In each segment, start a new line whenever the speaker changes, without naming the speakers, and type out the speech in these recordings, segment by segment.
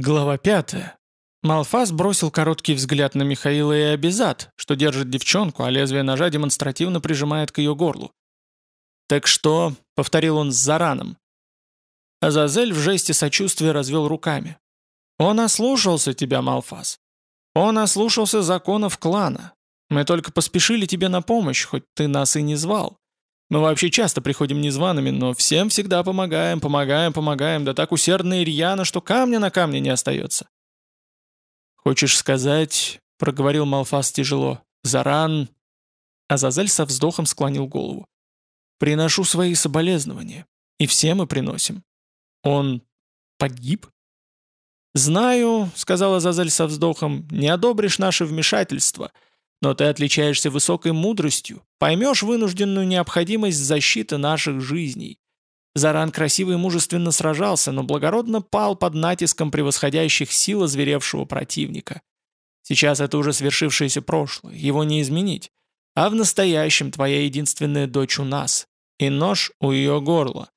Глава пятая. Малфас бросил короткий взгляд на Михаила и Абизат, что держит девчонку, а лезвие ножа демонстративно прижимает к ее горлу. «Так что?» — повторил он с зараном. Азазель в жесте сочувствия развел руками. «Он ослушался тебя, Малфас. Он ослушался законов клана. Мы только поспешили тебе на помощь, хоть ты нас и не звал. Мы вообще часто приходим незваными, но всем всегда помогаем, помогаем, помогаем, да так усердно и рьяно, что камня на камне не остается». «Хочешь сказать...» — проговорил Малфас тяжело. «Заран...» Азазель со вздохом склонил голову. «Приношу свои соболезнования. И все мы приносим. Он погиб?» «Знаю», — сказала Азазель со вздохом, — «не одобришь наше вмешательство, но ты отличаешься высокой мудростью, поймешь вынужденную необходимость защиты наших жизней. Заран красиво и мужественно сражался, но благородно пал под натиском превосходящих сил озверевшего противника. Сейчас это уже свершившееся прошлое, его не изменить. А в настоящем твоя единственная дочь у нас, и нож у ее горла.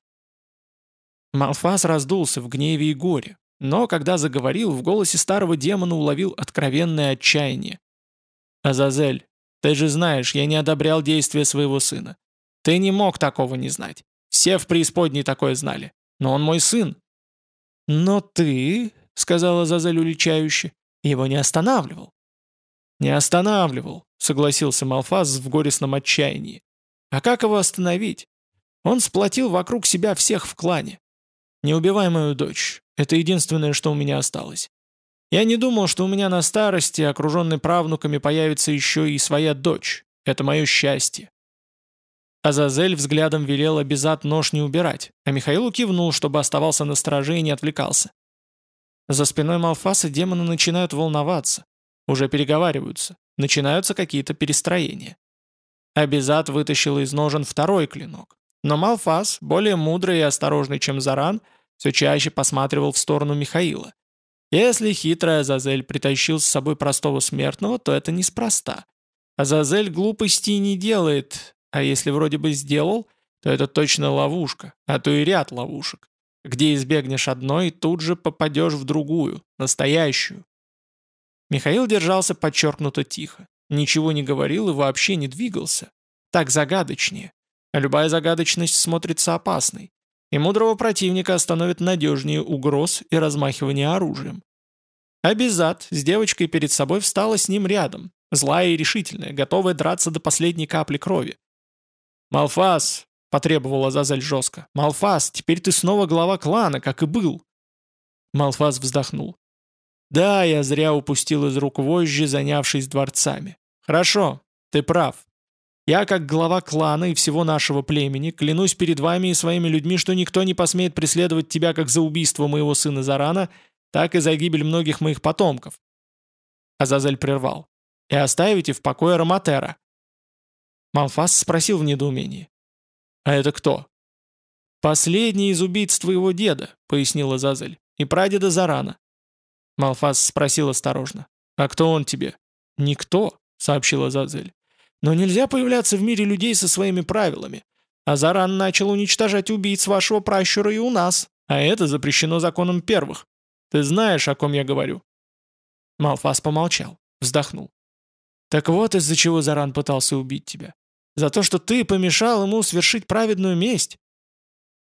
Малфас раздулся в гневе и горе, но когда заговорил, в голосе старого демона уловил откровенное отчаяние. «Азазель, ты же знаешь, я не одобрял действия своего сына. Ты не мог такого не знать. Все в преисподней такое знали. Но он мой сын». «Но ты, — сказала Азазель уличающе, — его не останавливал». «Не останавливал», — согласился Малфаз в горестном отчаянии. «А как его остановить? Он сплотил вокруг себя всех в клане. Не убивай мою дочь. Это единственное, что у меня осталось. Я не думал, что у меня на старости, окруженной правнуками, появится еще и своя дочь. Это мое счастье. Азазель взглядом велел обязат нож не убирать, а Михаилу кивнул, чтобы оставался на страже и не отвлекался. За спиной Малфаса демоны начинают волноваться, уже переговариваются, начинаются какие-то перестроения. Абизат вытащил из ножен второй клинок, но Малфас, более мудрый и осторожный, чем Заран, все чаще посматривал в сторону Михаила. Если хитрый Азазель притащил с собой простого смертного, то это неспроста. Азазель глупостей не делает, а если вроде бы сделал, то это точно ловушка, а то и ряд ловушек, где избегнешь одной, тут же попадешь в другую, настоящую. Михаил держался подчеркнуто тихо, ничего не говорил и вообще не двигался. Так загадочнее. А любая загадочность смотрится опасной. И мудрого противника остановит надежнее угроз и размахивания оружием. Абизат с девочкой перед собой встала с ним рядом, злая и решительная, готовая драться до последней капли крови. «Малфас!» — потребовала Азазель жестко. «Малфас, теперь ты снова глава клана, как и был!» Малфас вздохнул. «Да, я зря упустил из рук вожжи, занявшись дворцами. Хорошо, ты прав. Я, как глава клана и всего нашего племени, клянусь перед вами и своими людьми, что никто не посмеет преследовать тебя как за убийство моего сына Зарана, так и за гибель многих моих потомков». Азазель прервал. «И оставите в покое Роматера». Малфас спросил в недоумении. «А это кто?» «Последний из убийц твоего деда», — пояснила Азазель, — «и прадеда Зарана». Малфас спросил осторожно. «А кто он тебе?» «Никто», — сообщила Азазель. Но нельзя появляться в мире людей со своими правилами. Азаран начал уничтожать убийц вашего пращура и у нас, а это запрещено законом первых. Ты знаешь, о ком я говорю?» Малфас помолчал, вздохнул. «Так вот из-за чего Заран пытался убить тебя. За то, что ты помешал ему свершить праведную месть».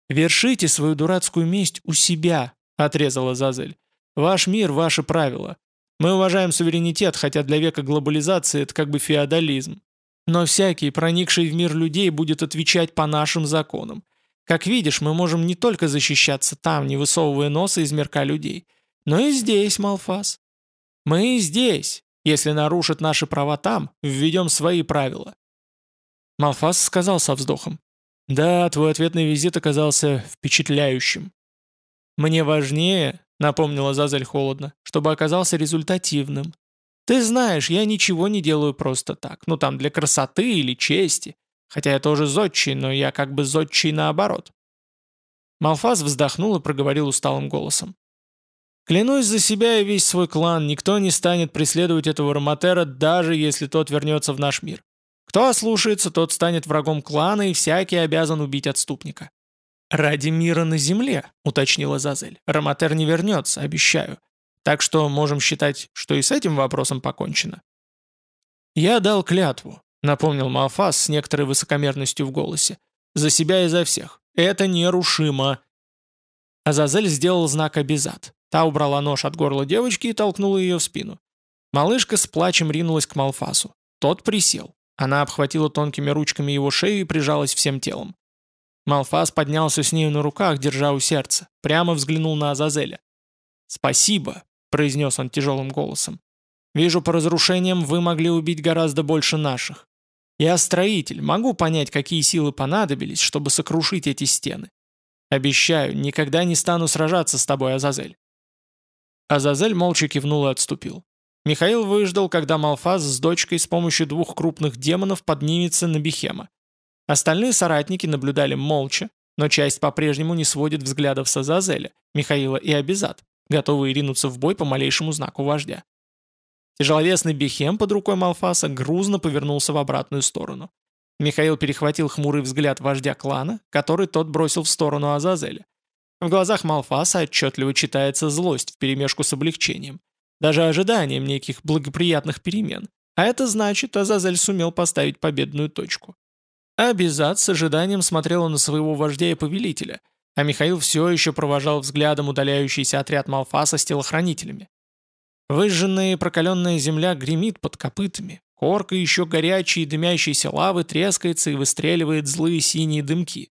«Вершите свою дурацкую месть у себя», — отрезала Зазель. «Ваш мир — ваши правила. Мы уважаем суверенитет, хотя для века глобализации это как бы феодализм. Но всякий, проникший в мир людей, будет отвечать по нашим законам. Как видишь, мы можем не только защищаться там, не высовывая носа из мирка людей, но и здесь, Малфас. Мы и здесь, если нарушат наши права там, введем свои правила. Малфас сказал со вздохом. «Да, твой ответный визит оказался впечатляющим». «Мне важнее», — напомнила Зазель холодно, «чтобы оказался результативным. Ты знаешь, я ничего не делаю просто так. Ну там для красоты или чести. Хотя я тоже зодчий, но я как бы зодчий наоборот. Малфаз вздохнул и проговорил усталым голосом. «Клянусь за себя и весь свой клан, никто не станет преследовать этого Роматера, даже если тот вернется в наш мир. Кто ослушается, тот станет врагом клана, и всякий обязан убить отступника». «Ради мира на земле», — уточнила Зазель. «Роматер не вернется, обещаю. Так что можем считать, что и с этим вопросом покончено. «Я дал клятву», — напомнил Малфас с некоторой высокомерностью в голосе. «За себя и за всех. Это нерушимо». Азазель сделал знак «Обязат». Та убрала нож от горла девочки и толкнула ее в спину. Малышка с плачем ринулась к Малфасу. Тот присел. Она обхватила тонкими ручками его шею и прижалась всем телом. Малфас поднялся с нею на руках, держа у сердца. Прямо взглянул на Азазеля. «Спасибо», — произнес он тяжелым голосом. «Вижу, по разрушениям вы могли убить гораздо больше наших. Я строитель, могу понять, какие силы понадобились, чтобы сокрушить эти стены. Обещаю, никогда не стану сражаться с тобой, Азазель». Азазель молча кивнул и отступил. Михаил выждал, когда Малфаз с дочкой с помощью двух крупных демонов поднимется на Бихема. Остальные соратники наблюдали молча, но часть по-прежнему не сводит взглядов с Азазеля, Михаила и Абизад, готовые ринуться в бой по малейшему знаку вождя. Тяжеловесный Бихем под рукой Малфаса грузно повернулся в обратную сторону. Михаил перехватил хмурый взгляд вождя клана, который тот бросил в сторону Азазеля. В глазах Малфаса отчетливо читается злость вперемешку с облегчением даже ожиданием неких благоприятных перемен. А это значит, Азазель сумел поставить победную точку. Абизад с ожиданием смотрела на своего вождя и повелителя, а Михаил все еще провожал взглядом удаляющийся отряд Малфаса с телохранителями. Выжженная и прокаленная земля гремит под копытами, корка еще горячей и дымящейся лавы трескается и выстреливает злые синие дымки.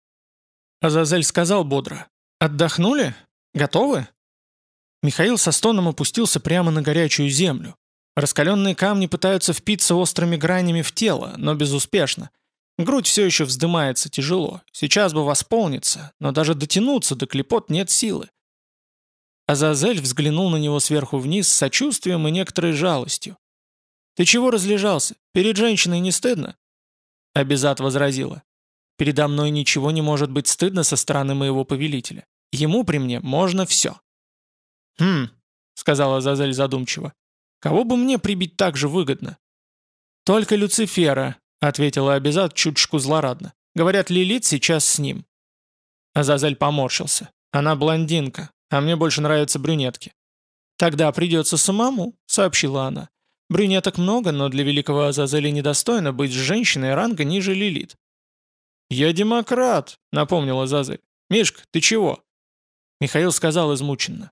Азазель сказал бодро, «Отдохнули? Готовы?» Михаил со стоном опустился прямо на горячую землю. Раскаленные камни пытаются впиться острыми гранями в тело, но безуспешно. Грудь все еще вздымается тяжело. Сейчас бы восполниться, но даже дотянуться до клепот нет силы. Азазель взглянул на него сверху вниз с сочувствием и некоторой жалостью. «Ты чего разлежался? Перед женщиной не стыдно?» Абизат возразила. «Передо мной ничего не может быть стыдно со стороны моего повелителя. Ему при мне можно все». «Хм», — сказала Зазель задумчиво. «Кого бы мне прибить так же выгодно?» «Только Люцифера», — ответила Абизад чуточку злорадно. «Говорят, Лилит сейчас с ним». Азазель поморщился. «Она блондинка, а мне больше нравятся брюнетки». «Тогда придется самому», — сообщила она. «Брюнеток много, но для великого Азазеля недостойно быть с женщиной ранга ниже Лилит». «Я демократ», — напомнила Азазель. «Мишка, ты чего?» Михаил сказал измученно.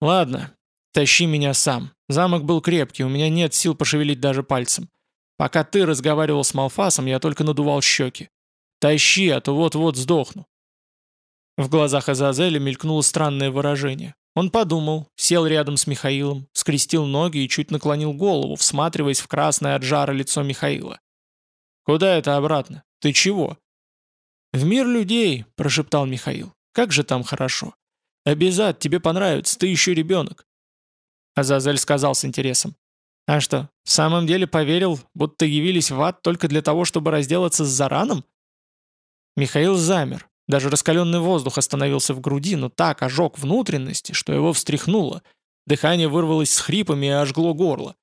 «Ладно, тащи меня сам. Замок был крепкий, у меня нет сил пошевелить даже пальцем. Пока ты разговаривал с Малфасом, я только надувал щеки. Тащи, а то вот-вот сдохну». В глазах Азазеля мелькнуло странное выражение. Он подумал, сел рядом с Михаилом, скрестил ноги и чуть наклонил голову, всматриваясь в красное от жара лицо Михаила. «Куда это обратно? Ты чего?» «В мир людей», — прошептал Михаил. «Как же там хорошо. «Обязат, тебе понравится, ты еще ребенок». Азазель сказал с интересом. «А что, в самом деле поверил, будто явились в ад только для того, чтобы разделаться с Зараном?» Михаил замер. Даже раскаленный воздух остановился в груди, но так ожег внутренности, что его встряхнуло. Дыхание вырвалось с хрипами и ожгло горло.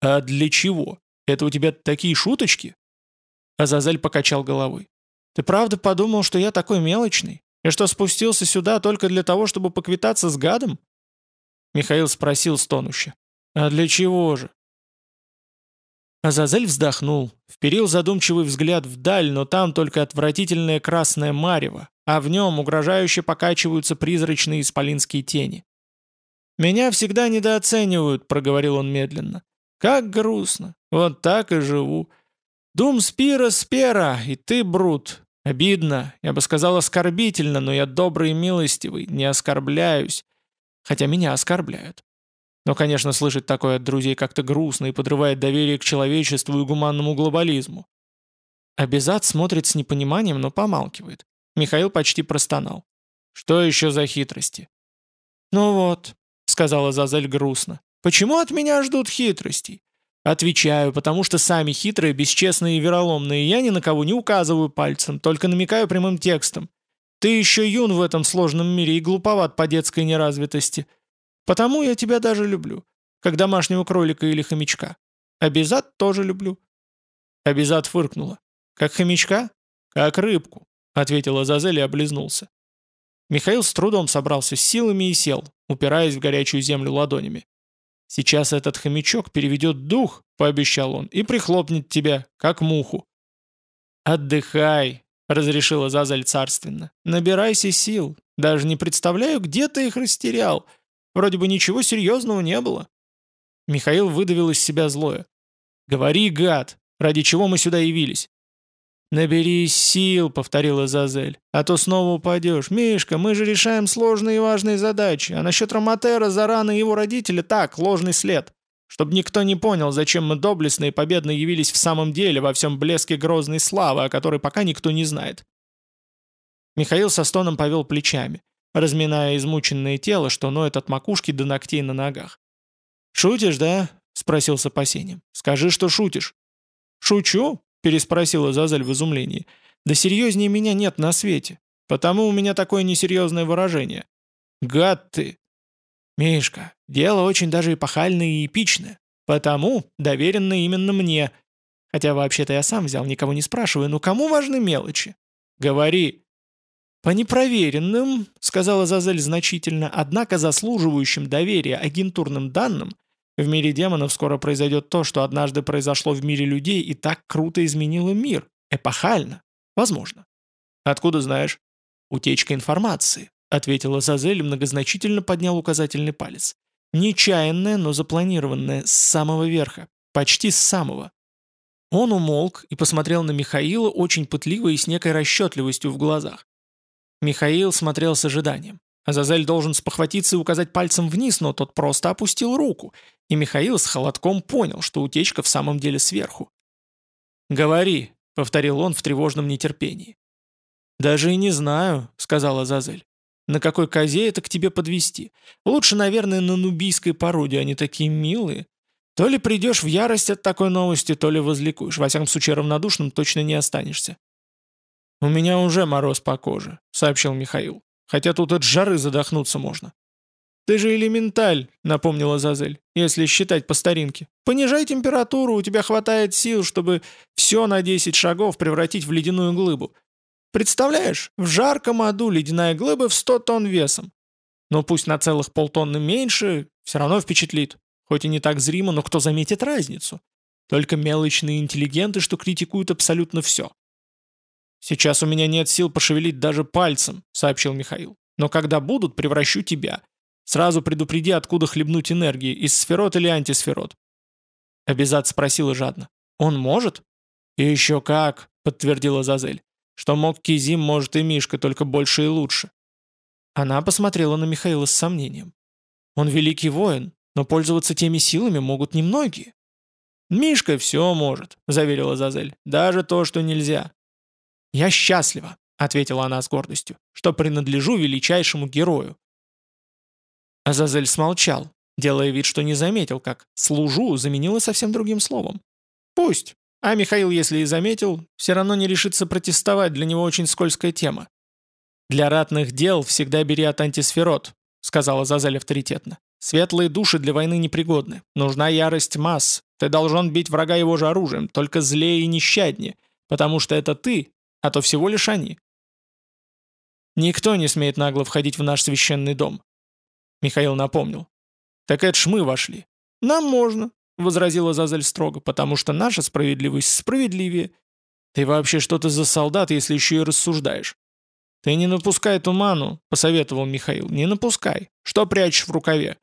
«А для чего? Это у тебя такие шуточки?» Азазель покачал головой. «Ты правда подумал, что я такой мелочный? И что спустился сюда только для того, чтобы поквитаться с гадом?» Михаил спросил стонуще. «А для чего же?» Азазель вздохнул, вперил задумчивый взгляд вдаль, но там только отвратительное красное марево, а в нем угрожающе покачиваются призрачные исполинские тени. «Меня всегда недооценивают», — проговорил он медленно. «Как грустно. Вот так и живу. Дум спира спера, и ты, Брут, Обидно, я бы сказал оскорбительно, но я добрый и милостивый, не оскорбляюсь. Хотя меня оскорбляют. Но, конечно, слышать такое от друзей как-то грустно и подрывает доверие к человечеству и гуманному глобализму. Абизад смотрит с непониманием, но помалкивает. Михаил почти простонал. «Что еще за хитрости?» «Ну вот», — сказала Зазель грустно, — «почему от меня ждут хитростей? Отвечаю, потому что сами хитрые, бесчестные и вероломные, я ни на кого не указываю пальцем, только намекаю прямым текстом. Ты еще юн в этом сложном мире и глуповат по детской неразвитости. Потому я тебя даже люблю, как домашнего кролика или хомячка. Абизад тоже люблю». Абизад фыркнула. «Как хомячка?» «Как рыбку», — ответила Зазель и облизнулся. Михаил с трудом собрался с силами и сел, упираясь в горячую землю ладонями. «Сейчас этот хомячок переведет дух», — пообещал он, — «и прихлопнет тебя, как муху». «Отдыхай», — разрешила Зазаль царственно. «Набирайся сил. Даже не представляю, где ты их растерял. Вроде бы ничего серьезного не было». Михаил выдавил из себя злое. «Говори, гад, ради чего мы сюда явились?» «Наберись сил», — повторила Зазель, — «а то снова упадешь. Мишка, мы же решаем сложные и важные задачи, а насчет Роматера, Зарана и его родителя так, ложный след. Чтобы никто не понял, зачем мы доблестно и победно явились в самом деле во всем блеске грозной славы, о которой пока никто не знает». Михаил со стоном повел плечами, разминая измученное тело, что ноет от макушки до ногтей на ногах. «Шутишь, да?» — спросил с опасением. «Скажи, что шутишь». «Шучу?» переспросила Зазель в изумлении. «Да серьезнее меня нет на свете. Потому у меня такое несерьезное выражение. Гад ты!» «Мишка, дело очень даже эпохальное и эпичное. Потому доверено именно мне. Хотя вообще-то я сам взял, никого не спрашиваю, но кому важны мелочи? Говори!» «По непроверенным, — сказала Зазель значительно, — однако заслуживающим доверия агентурным данным, в мире демонов скоро произойдет то, что однажды произошло в мире людей и так круто изменило мир. Эпохально. Возможно. Откуда знаешь? Утечка информации, ответила Зазель многозначительно поднял указательный палец. Нечаянная, но запланированная, с самого верха. Почти с самого. Он умолк и посмотрел на Михаила очень пытливо и с некой расчетливостью в глазах. Михаил смотрел с ожиданием. Азазель должен спохватиться и указать пальцем вниз, но тот просто опустил руку, и Михаил с холодком понял, что утечка в самом деле сверху. «Говори», — повторил он в тревожном нетерпении. «Даже и не знаю», — сказала Азазель. «На какой козе это к тебе подвести? Лучше, наверное, на нубийской породе, они такие милые. То ли придешь в ярость от такой новости, то ли возликуешь. Во всяком случае, равнодушным точно не останешься». «У меня уже мороз по коже», — сообщил Михаил. Хотя тут от жары задохнуться можно. «Ты же элементаль», — напомнила Зазель, «если считать по старинке. Понижай температуру, у тебя хватает сил, чтобы все на 10 шагов превратить в ледяную глыбу. Представляешь, в жарком аду ледяная глыба в 100 тонн весом. Но пусть на целых полтонны меньше, все равно впечатлит. Хоть и не так зримо, но кто заметит разницу? Только мелочные интеллигенты, что критикуют абсолютно все. «Сейчас у меня нет сил пошевелить даже пальцем», — сообщил Михаил. «Но когда будут, превращу тебя. Сразу предупреди, откуда хлебнуть энергии, из сферот или антисферот». Обязат спросила жадно. «Он может?» «И еще как», — подтвердила Зазель. «Что мог Кизим, может и Мишка, только больше и лучше». Она посмотрела на Михаила с сомнением. «Он великий воин, но пользоваться теми силами могут немногие». «Мишка все может», — заверила Зазель. «Даже то, что нельзя. «Я счастлива», — ответила она с гордостью, «что принадлежу величайшему герою». Азазель смолчал, делая вид, что не заметил, как «служу» заменила совсем другим словом. «Пусть. А Михаил, если и заметил, все равно не решится протестовать, для него очень скользкая тема. «Для ратных дел всегда бери от антисферот», — сказала Зазель авторитетно. «Светлые души для войны непригодны. Нужна ярость масс. Ты должен бить врага его же оружием, только злее и нещаднее, потому что это ты, а то всего лишь они. Никто не смеет нагло входить в наш священный дом. Михаил напомнил. Так это ж мы вошли. Нам можно, возразила Зазель строго, потому что наша справедливость справедливее. Ты вообще что-то за солдат, если еще и рассуждаешь. Ты не напускай туману, посоветовал Михаил. Не напускай. Что прячешь в рукаве?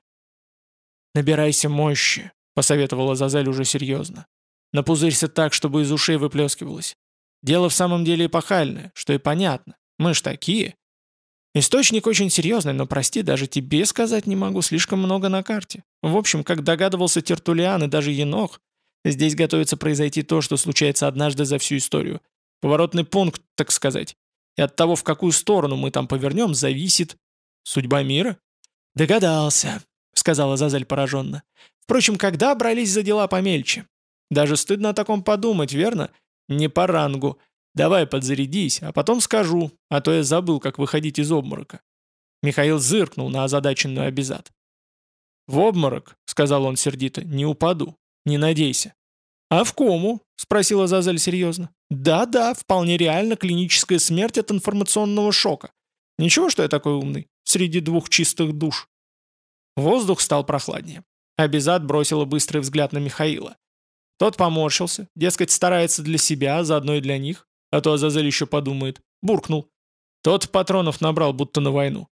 Набирайся мощи, посоветовала Зазель уже серьезно. Напузырься так, чтобы из ушей выплескивалось. Дело в самом деле эпохальное, что и понятно. Мы ж такие. Источник очень серьезный, но, прости, даже тебе сказать не могу, слишком много на карте. В общем, как догадывался Тертулиан и даже Енох, здесь готовится произойти то, что случается однажды за всю историю. Поворотный пункт, так сказать. И от того, в какую сторону мы там повернем, зависит судьба мира. «Догадался», — сказала Зазель пораженно. «Впрочем, когда брались за дела помельче? Даже стыдно о таком подумать, верно? «Не по рангу. Давай подзарядись, а потом скажу, а то я забыл, как выходить из обморока». Михаил зыркнул на озадаченную обезад. «В обморок», — сказал он сердито, — «не упаду. Не надейся». «А в кому?» — спросила Зазель серьезно. «Да-да, вполне реально клиническая смерть от информационного шока. Ничего, что я такой умный, среди двух чистых душ. Воздух стал прохладнее. Абизад бросила быстрый взгляд на Михаила. Тот поморщился, дескать, старается для себя, а заодно и для них, а то Азазель еще подумает. Буркнул. Тот патронов набрал, будто на войну.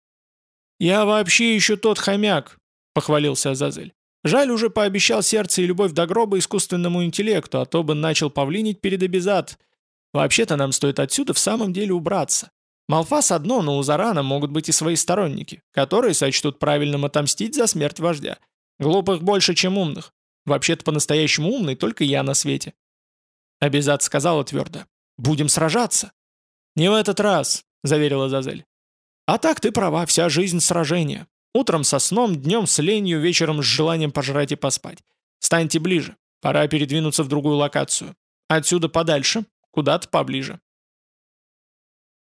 «Я вообще еще тот хомяк», — похвалился Азазель. «Жаль, уже пообещал сердце и любовь до гроба искусственному интеллекту, а то бы начал павлинить перед Абизад. Вообще-то нам стоит отсюда в самом деле убраться. Малфас одно, но у Зарана могут быть и свои сторонники, которые сочтут правильным отомстить за смерть вождя. Глупых больше, чем умных. Вообще-то по-настоящему умный только я на свете. Абизад сказала твердо. «Будем сражаться». «Не в этот раз», — заверила Зазель. «А так ты права, вся жизнь сражения. Утром со сном, днем с ленью, вечером с желанием пожрать и поспать. Станьте ближе, пора передвинуться в другую локацию. Отсюда подальше, куда-то поближе.